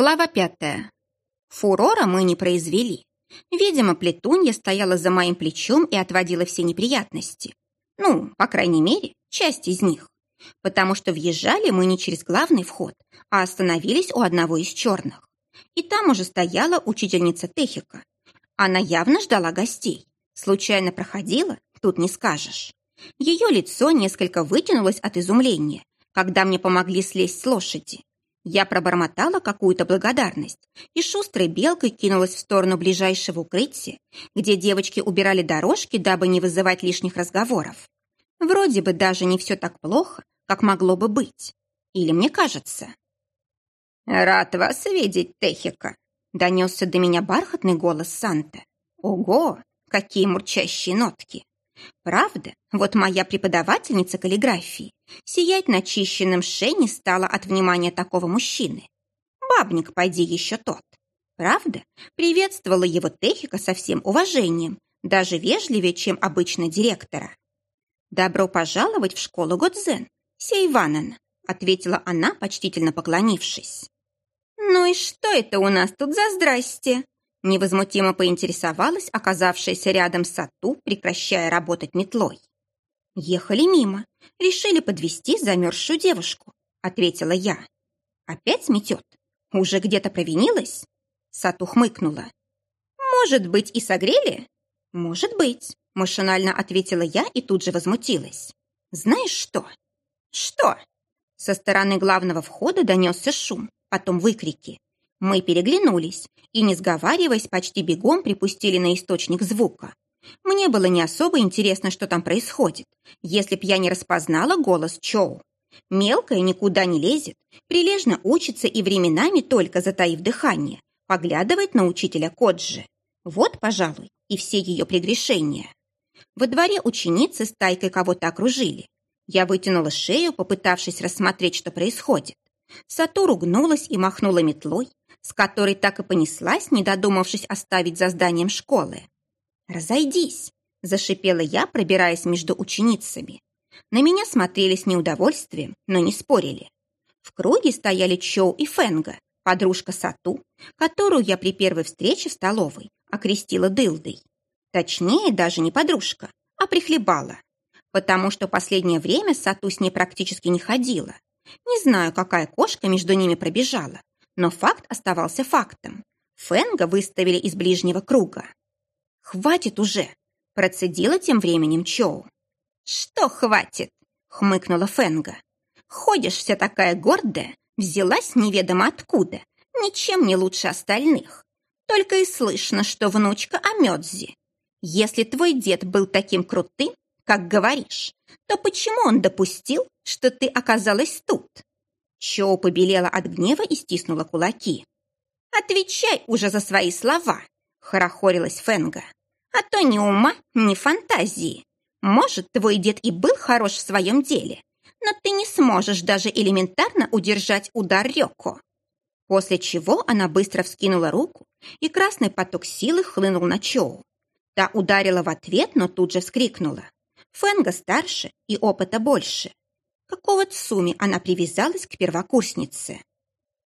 Глава пятая. Фурора мы не произвели. Видимо, плетунья стояла за моим плечом и отводила все неприятности. Ну, по крайней мере, часть из них. Потому что въезжали мы не через главный вход, а остановились у одного из черных. И там уже стояла учительница Техика. Она явно ждала гостей. Случайно проходила, тут не скажешь. Ее лицо несколько вытянулось от изумления, когда мне помогли слезть с лошади. Я пробормотала какую-то благодарность и шустрой белкой кинулась в сторону ближайшего укрытия, где девочки убирали дорожки, дабы не вызывать лишних разговоров. Вроде бы даже не все так плохо, как могло бы быть. Или мне кажется. «Рад вас видеть, Техика», — донесся до меня бархатный голос Санта. «Ого, какие мурчащие нотки!» Правда, вот моя преподавательница каллиграфии сиять начищенным шее не стала от внимания такого мужчины. Бабник, пойди еще тот. Правда, приветствовала его Техика со всем уважением, даже вежливее, чем обычно директора. «Добро пожаловать в школу Годзен, Сейванен», ответила она, почтительно поклонившись. «Ну и что это у нас тут за здрасте?» Невозмутимо поинтересовалась оказавшаяся рядом Сату, прекращая работать метлой. «Ехали мимо, решили подвести замерзшую девушку», — ответила я. «Опять метет? Уже где-то провинилась?» Сату хмыкнула. «Может быть, и согрели?» «Может быть», — машинально ответила я и тут же возмутилась. «Знаешь что?» «Что?» Со стороны главного входа донесся шум, потом выкрики. Мы переглянулись и, не сговариваясь, почти бегом припустили на источник звука. Мне было не особо интересно, что там происходит, если б я не распознала голос Чоу. Мелкая никуда не лезет, прилежно учится и временами, только затаив дыхание, поглядывает на учителя Коджи. Вот, пожалуй, и все ее прегрешения. Во дворе ученицы с тайкой кого-то окружили. Я вытянула шею, попытавшись рассмотреть, что происходит. Сату ругнулась и махнула метлой, с которой так и понеслась, не додумавшись оставить за зданием школы. «Разойдись!» – зашипела я, пробираясь между ученицами. На меня смотрели с неудовольствием, но не спорили. В круге стояли Чоу и Фэнга, подружка Сату, которую я при первой встрече в столовой окрестила дылдой. Точнее, даже не подружка, а прихлебала. Потому что последнее время Сату с ней практически не ходила. Не знаю, какая кошка между ними пробежала, но факт оставался фактом. Фэнга выставили из ближнего круга. «Хватит уже!» – процедила тем временем Чоу. «Что хватит?» – хмыкнула Фэнга. «Ходишь вся такая гордая, взялась неведомо откуда, ничем не лучше остальных. Только и слышно, что внучка Амёдзи. Если твой дед был таким крутым, как говоришь, то почему он допустил, что ты оказалась тут?» Чоу побелела от гнева и стиснула кулаки. «Отвечай уже за свои слова!» – хорохорилась Фенга. «А то ни ума, ни фантазии. Может, твой дед и был хорош в своем деле, но ты не сможешь даже элементарно удержать удар Рёко». После чего она быстро вскинула руку, и красный поток силы хлынул на Чоу. Та ударила в ответ, но тут же вскрикнула. Фенга старше и опыта больше. Какого Цуми она привязалась к первокурснице?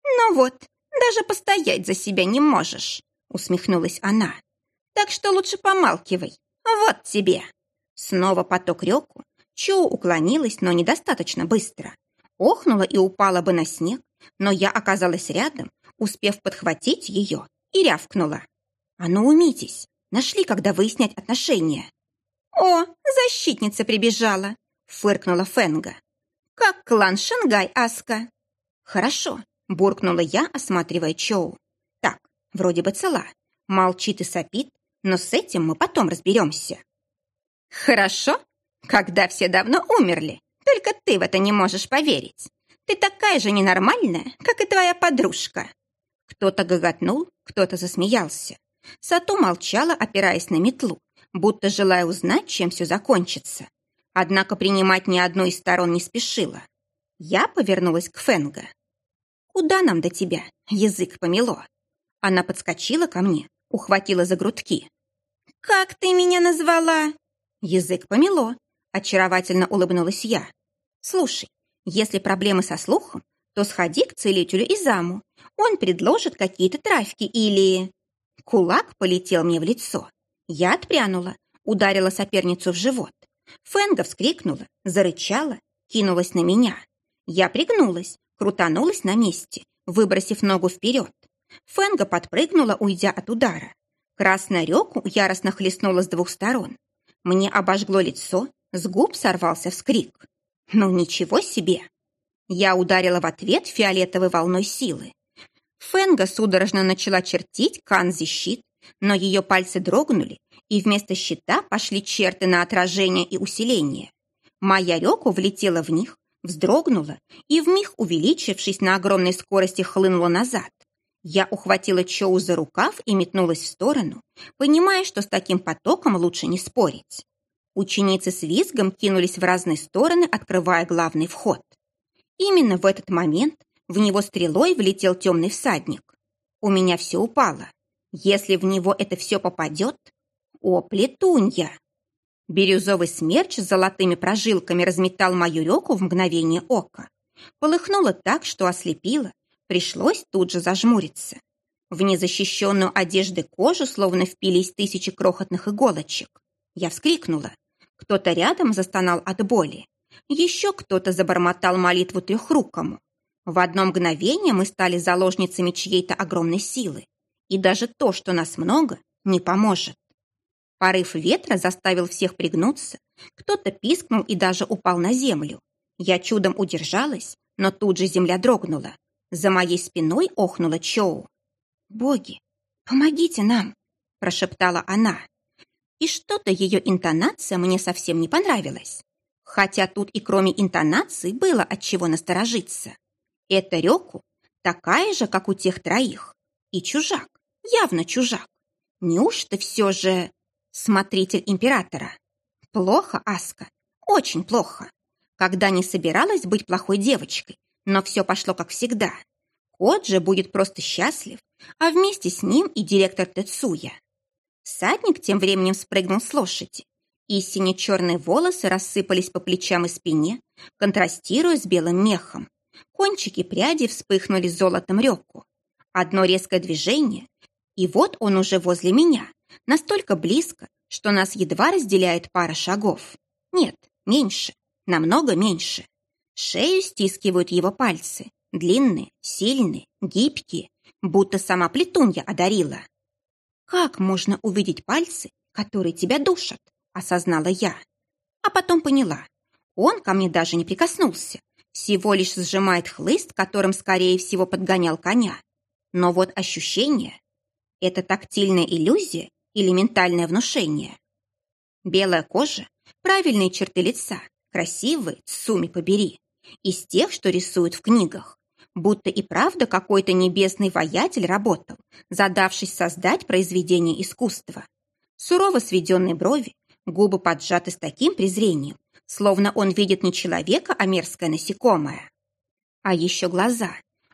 «Ну вот, даже постоять за себя не можешь», усмехнулась она. «Так что лучше помалкивай. Вот тебе». Снова поток реку. Чоу уклонилась, но недостаточно быстро. Охнула и упала бы на снег, но я оказалась рядом, успев подхватить ее, и рявкнула. «А ну умитесь! Нашли, когда выяснять отношения!» «О, защитница прибежала!» — фыркнула Фенга. «Как клан Шангай, Аска?» «Хорошо», — буркнула я, осматривая Чоу. «Так, вроде бы цела. Молчит и сопит, но с этим мы потом разберемся». «Хорошо? Когда все давно умерли, только ты в это не можешь поверить. Ты такая же ненормальная, как и твоя подружка». Кто-то гоготнул, кто-то засмеялся. Сату молчала, опираясь на метлу, будто желая узнать, чем все закончится. Однако принимать ни одну из сторон не спешила. Я повернулась к Фенга. «Куда нам до тебя? Язык помело». Она подскочила ко мне, ухватила за грудки. «Как ты меня назвала?» «Язык помело», — очаровательно улыбнулась я. «Слушай, если проблемы со слухом, то сходи к целителю Изаму. Он предложит какие-то травки или... Кулак полетел мне в лицо. Я отпрянула, ударила соперницу в живот. Фенга вскрикнула, зарычала, кинулась на меня. Я пригнулась, крутанулась на месте, выбросив ногу вперед. Фенга подпрыгнула, уйдя от удара. Красная реку яростно хлестнула с двух сторон. Мне обожгло лицо, с губ сорвался вскрик. Ну ничего себе! Я ударила в ответ фиолетовой волной силы. Фенга судорожно начала чертить канзи щит, но ее пальцы дрогнули, и вместо щита пошли черты на отражение и усиление. Моя реку влетела в них, вздрогнула и, вмиг увеличившись на огромной скорости, хлынула назад. Я ухватила Чоу за рукав и метнулась в сторону, понимая, что с таким потоком лучше не спорить. Ученицы с визгом кинулись в разные стороны, открывая главный вход. Именно в этот момент в него стрелой влетел темный всадник. У меня все упало. Если в него это все попадет... О, плетунья! Бирюзовый смерч с золотыми прожилками разметал мою реку в мгновение ока. Полыхнуло так, что ослепило. Пришлось тут же зажмуриться. В незащищенную одежды кожу словно впились тысячи крохотных иголочек. Я вскрикнула. Кто-то рядом застонал от боли. Еще кто-то забормотал молитву трехрукому. В одно мгновение мы стали заложницами чьей-то огромной силы. И даже то, что нас много, не поможет. Порыв ветра заставил всех пригнуться. Кто-то пискнул и даже упал на землю. Я чудом удержалась, но тут же земля дрогнула. За моей спиной охнула Чоу. «Боги, помогите нам!» – прошептала она. И что-то ее интонация мне совсем не понравилась. Хотя тут и кроме интонации было от чего насторожиться. Эта Рёку такая же, как у тех троих. И чужак, явно чужак. Неужто все же... Смотритель императора. Плохо, Аска, очень плохо. Когда не собиралась быть плохой девочкой, но все пошло как всегда. Кот же будет просто счастлив, а вместе с ним и директор Тецуя. Садник тем временем спрыгнул с лошади, и сине-черные волосы рассыпались по плечам и спине, контрастируя с белым мехом. Кончики пряди вспыхнули золотом реку. Одно резкое движение, и вот он уже возле меня, Настолько близко, что нас едва разделяет пара шагов. Нет, меньше, намного меньше. Шею стискивают его пальцы. Длинные, сильные, гибкие, будто сама плетунья одарила. «Как можно увидеть пальцы, которые тебя душат?» – осознала я. А потом поняла. Он ко мне даже не прикоснулся, всего лишь сжимает хлыст, которым, скорее всего, подгонял коня. Но вот ощущение – это тактильная иллюзия или ментальное внушение. Белая кожа, правильные черты лица, красивые, суми побери, из тех, что рисуют в книгах. Будто и правда какой-то небесный воятель работал, задавшись создать произведение искусства. Сурово сведенные брови, губы поджаты с таким презрением, словно он видит не человека, а мерзкое насекомое. А еще глаза.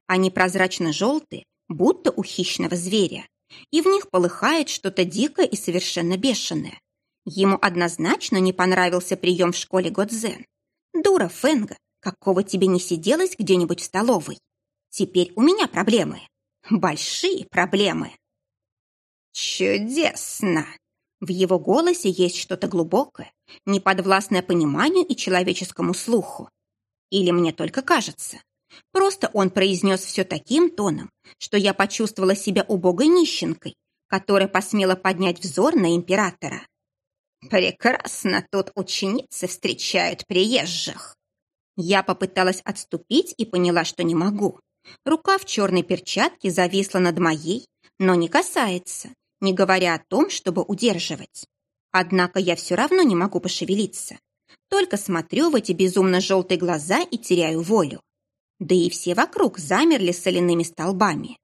Они прозрачно-желтые, будто у хищного зверя и в них полыхает что-то дикое и совершенно бешеное. Ему однозначно не понравился прием в школе Годзен. Дура Фенга, какого тебе не сиделось где-нибудь в столовой? Теперь у меня проблемы. Большие проблемы. Чудесно! В его голосе есть что-то глубокое, неподвластное пониманию и человеческому слуху. Или мне только кажется. Просто он произнес все таким тоном, что я почувствовала себя убогой нищенкой, которая посмела поднять взор на императора. «Прекрасно тут ученицы встречают приезжих». Я попыталась отступить и поняла, что не могу. Рука в черной перчатке зависла над моей, но не касается, не говоря о том, чтобы удерживать. Однако я все равно не могу пошевелиться. Только смотрю в эти безумно желтые глаза и теряю волю. Да и все вокруг замерли соляными столбами.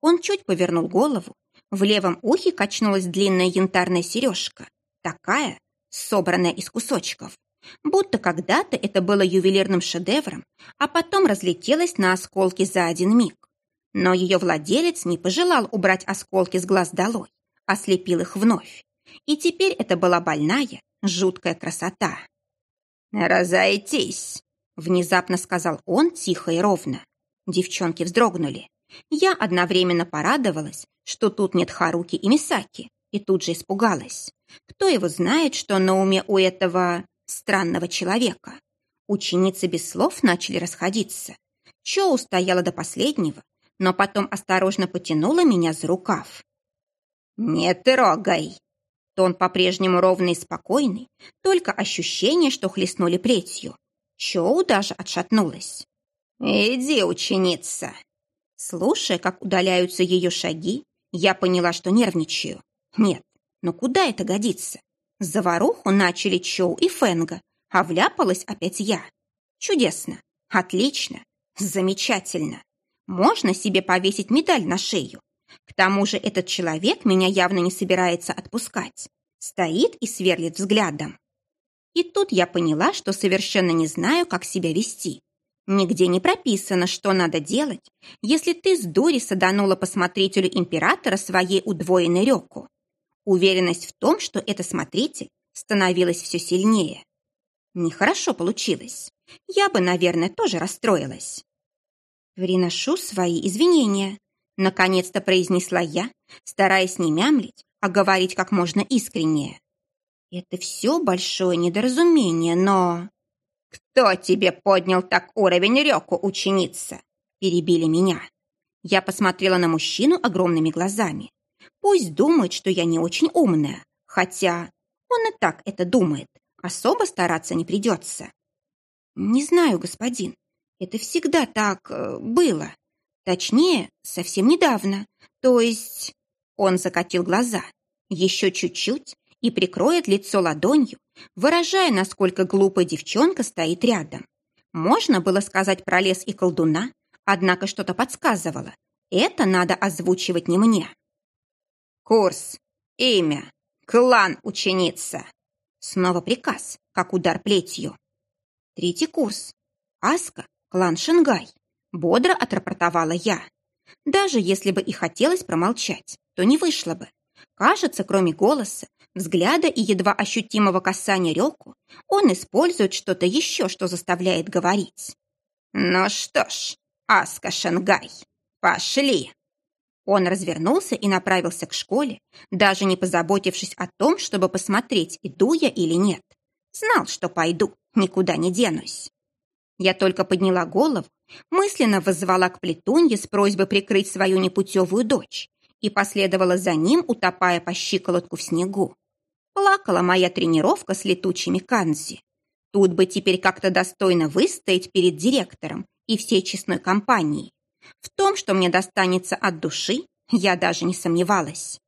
Он чуть повернул голову. В левом ухе качнулась длинная янтарная сережка. Такая, собранная из кусочков. Будто когда-то это было ювелирным шедевром, а потом разлетелась на осколки за один миг. Но ее владелец не пожелал убрать осколки с глаз долой, ослепил их вновь. И теперь это была больная, жуткая красота. «Разойтись!» Внезапно сказал он тихо и ровно. Девчонки вздрогнули. Я одновременно порадовалась, что тут нет Харуки и Мисаки, и тут же испугалась. Кто его знает, что на уме у этого странного человека? Ученицы без слов начали расходиться. Чоу стояла до последнего, но потом осторожно потянула меня за рукав. «Не трогай!» Тон по-прежнему ровный и спокойный, только ощущение, что хлестнули плетью. Чоу даже отшатнулась. «Иди, ученица!» Слушая, как удаляются ее шаги, я поняла, что нервничаю. Нет, но куда это годится? Заваруху начали Чоу и Фэнга, а вляпалась опять я. Чудесно, отлично, замечательно. Можно себе повесить медаль на шею. К тому же этот человек меня явно не собирается отпускать. Стоит и сверлит взглядом. И тут я поняла, что совершенно не знаю, как себя вести. Нигде не прописано, что надо делать, если ты с дури саданула по смотрителю императора своей удвоенной реку. Уверенность в том, что это смотритель, становилась все сильнее. Нехорошо получилось. Я бы, наверное, тоже расстроилась. «Приношу свои извинения», — наконец-то произнесла я, стараясь не мямлить, а говорить как можно искреннее. «Это все большое недоразумение, но...» «Кто тебе поднял так уровень реку, ученица?» Перебили меня. Я посмотрела на мужчину огромными глазами. Пусть думает, что я не очень умная, хотя он и так это думает. Особо стараться не придется. Не знаю, господин. Это всегда так э, было. Точнее, совсем недавно. То есть... Он закатил глаза. Еще чуть-чуть и прикроет лицо ладонью, выражая, насколько глупая девчонка стоит рядом. Можно было сказать про лес и колдуна, однако что-то подсказывало. Это надо озвучивать не мне. Курс, имя, клан ученица. Снова приказ, как удар плетью. Третий курс. Аска, клан Шангай. Бодро отрапортовала я. Даже если бы и хотелось промолчать, то не вышло бы. Кажется, кроме голоса, взгляда и едва ощутимого касания Рёку, он использует что-то еще, что заставляет говорить. «Ну что ж, Аска Шангай, пошли!» Он развернулся и направился к школе, даже не позаботившись о том, чтобы посмотреть, иду я или нет. Знал, что пойду, никуда не денусь. Я только подняла голову, мысленно воззвала к плетунье с просьбой прикрыть свою непутевую дочь и последовала за ним, утопая по щиколотку в снегу. Плакала моя тренировка с летучими канзи. Тут бы теперь как-то достойно выстоять перед директором и всей честной компанией. В том, что мне достанется от души, я даже не сомневалась.